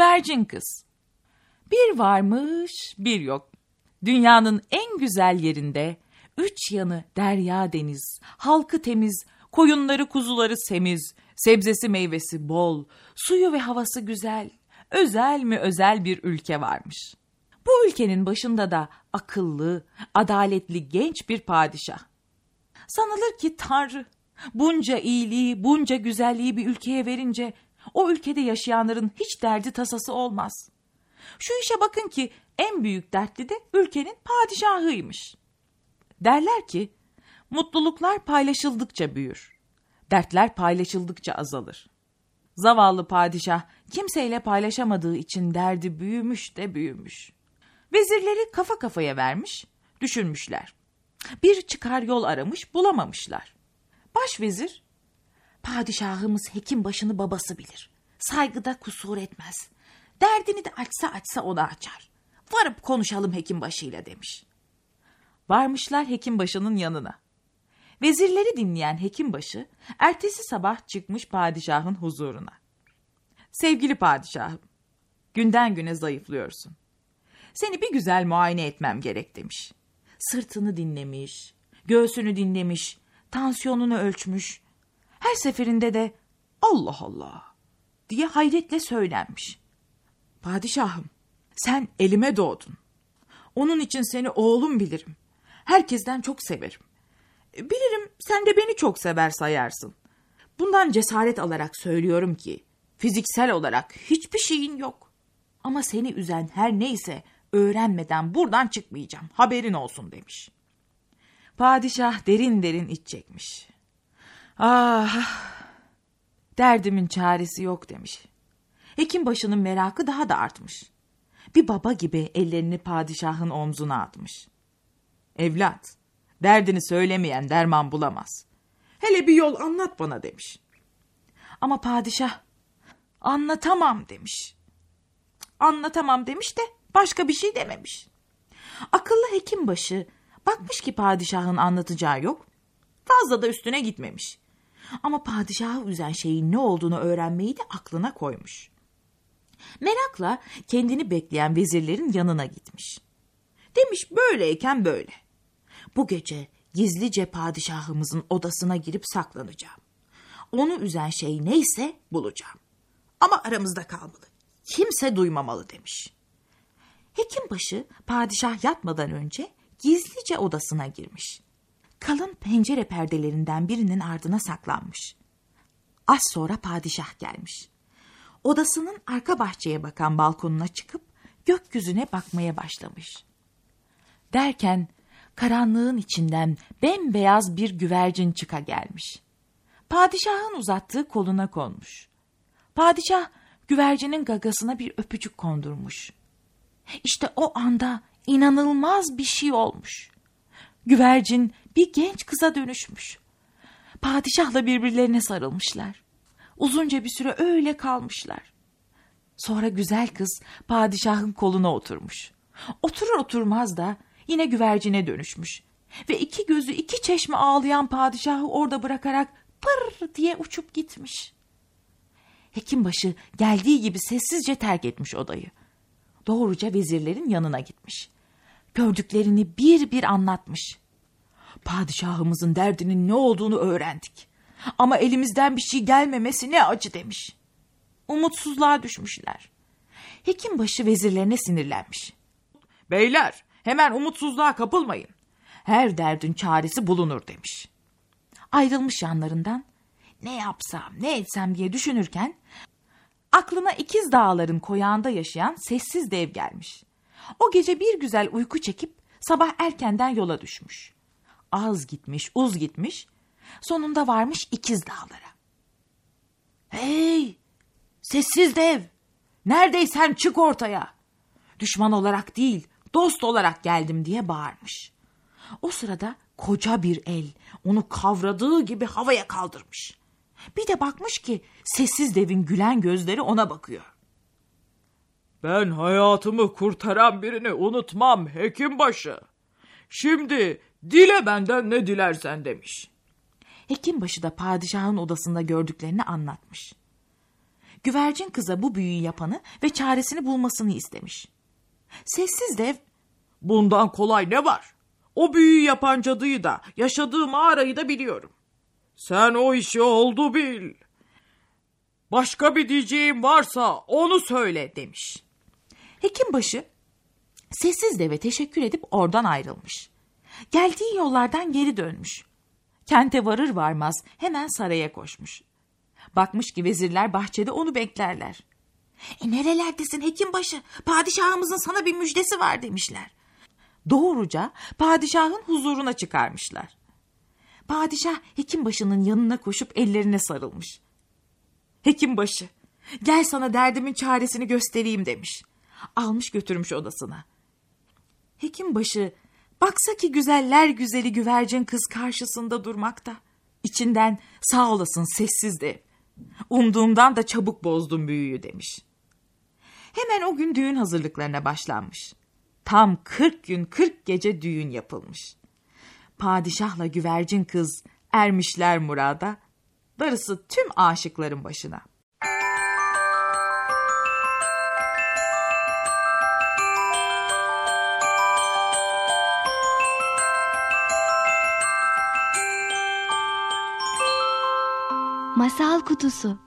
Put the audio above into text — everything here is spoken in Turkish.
Güvercin Kız Bir varmış bir yok. Dünyanın en güzel yerinde üç yanı derya deniz, halkı temiz, koyunları kuzuları semiz, sebzesi meyvesi bol, suyu ve havası güzel, özel mi özel bir ülke varmış. Bu ülkenin başında da akıllı, adaletli genç bir padişah. Sanılır ki Tanrı bunca iyiliği, bunca güzelliği bir ülkeye verince o ülkede yaşayanların hiç derdi tasası olmaz. Şu işe bakın ki en büyük dertli de ülkenin padişahıymış. Derler ki mutluluklar paylaşıldıkça büyür. Dertler paylaşıldıkça azalır. Zavallı padişah kimseyle paylaşamadığı için derdi büyümüş de büyümüş. Vezirleri kafa kafaya vermiş, düşünmüşler. Bir çıkar yol aramış, bulamamışlar. Başvezir, padişahımız hekim başını babası bilir. Saygıda kusur etmez. Derdini de açsa açsa ona açar. Varıp konuşalım hekim başıyla demiş. Varmışlar hekim başının yanına. Vezirleri dinleyen hekimbaşı ertesi sabah çıkmış padişahın huzuruna. Sevgili padişahım, günden güne zayıflıyorsun. Seni bir güzel muayene etmem gerek demiş. Sırtını dinlemiş, göğsünü dinlemiş, tansiyonunu ölçmüş. Her seferinde de Allah Allah diye hayretle söylenmiş. Padişahım, sen elime doğdun. Onun için seni oğlum bilirim. Herkesten çok severim. Bilirim sen de beni çok sever sayarsın. Bundan cesaret alarak söylüyorum ki fiziksel olarak hiçbir şeyin yok. Ama seni üzen her neyse öğrenmeden buradan çıkmayacağım. Haberin olsun demiş. Padişah derin derin iç çekmiş. Ah, derdimin çaresi yok demiş. Hekim başının merakı daha da artmış. Bir baba gibi ellerini padişahın omzuna atmış. Evlat, derdini söylemeyen derman bulamaz. Hele bir yol anlat bana demiş. Ama padişah anlatamam demiş. Anlatamam demiş de başka bir şey dememiş. Akıllı hekimbaşı bakmış ki padişahın anlatacağı yok. Fazla da üstüne gitmemiş. Ama padişahı üzen şeyin ne olduğunu öğrenmeyi de aklına koymuş. Merakla kendini bekleyen vezirlerin yanına gitmiş. Demiş böyleyken böyle. Bu gece gizlice padişahımızın odasına girip saklanacağım. Onu üzen şey neyse bulacağım. Ama aramızda kalmalı. Kimse duymamalı demiş. Hekimbaşı padişah yatmadan önce gizlice odasına girmiş. Kalın pencere perdelerinden birinin ardına saklanmış. Az sonra padişah gelmiş. Odasının arka bahçeye bakan balkonuna çıkıp gökyüzüne bakmaya başlamış. Derken karanlığın içinden bembeyaz bir güvercin çıka gelmiş. Padişahın uzattığı koluna konmuş. Padişah güvercinin gagasına bir öpücük kondurmuş. İşte o anda inanılmaz bir şey olmuş. Güvercin bir genç kıza dönüşmüş. Padişahla birbirlerine sarılmışlar. Uzunca bir süre öyle kalmışlar. Sonra güzel kız padişahın koluna oturmuş. Oturur oturmaz da yine güvercine dönüşmüş. Ve iki gözü iki çeşme ağlayan padişahı orada bırakarak pır diye uçup gitmiş. Hekimbaşı geldiği gibi sessizce terk etmiş odayı. Doğruca vezirlerin yanına gitmiş. Gördüklerini bir bir anlatmış. Padişahımızın derdinin ne olduğunu öğrendik. Ama elimizden bir şey gelmemesi ne acı demiş. Umutsuzluğa düşmüşler. Hekimbaşı vezirlerine sinirlenmiş. Beyler hemen umutsuzluğa kapılmayın. Her derdin çaresi bulunur demiş. Ayrılmış yanlarından ne yapsam ne etsem diye düşünürken aklına ikiz dağların koyağında yaşayan sessiz dev gelmiş. O gece bir güzel uyku çekip sabah erkenden yola düşmüş. Az gitmiş uz gitmiş sonunda varmış ikiz dağlara. Hey sessiz dev Neredeysen çık ortaya. Düşman olarak değil, dost olarak geldim diye bağırmış. O sırada koca bir el onu kavradığı gibi havaya kaldırmış. Bir de bakmış ki sessiz devin gülen gözleri ona bakıyor. Ben hayatımı kurtaran birini unutmam hekimbaşı. Şimdi dile benden ne dilersen demiş. Hekimbaşı da padişahın odasında gördüklerini anlatmış. Güvercin kıza bu büyüyü yapanı ve çaresini bulmasını istemiş. Sessiz dev, bundan kolay ne var? O büyüyü yapan cadıyı da, yaşadığı mağarayı da biliyorum. Sen o işi oldu bil. Başka bir diyeceğim varsa onu söyle demiş. Hekimbaşı sessiz deve teşekkür edip oradan ayrılmış. Geldiği yollardan geri dönmüş. Kente varır varmaz hemen saraya koşmuş. Bakmış ki vezirler bahçede onu beklerler. E nerelerdesin hekimbaşı? Padişahımızın sana bir müjdesi var demişler. Doğruca padişahın huzuruna çıkarmışlar. Padişah hekimbaşının yanına koşup ellerine sarılmış. Hekimbaşı, gel sana derdimin çaresini göstereyim demiş. Almış götürmüş odasına. Hekimbaşı, baksa ki güzeller güzeli güvercin kız karşısında durmakta. İçinden sağ olasın sessiz de. Umduğumdan da çabuk bozdum büyüyü demiş. Hemen o gün düğün hazırlıklarına başlanmış. Tam kırk gün kırk gece düğün yapılmış. Padişahla güvercin kız ermişler murada. Darısı tüm aşıkların başına. Masal Kutusu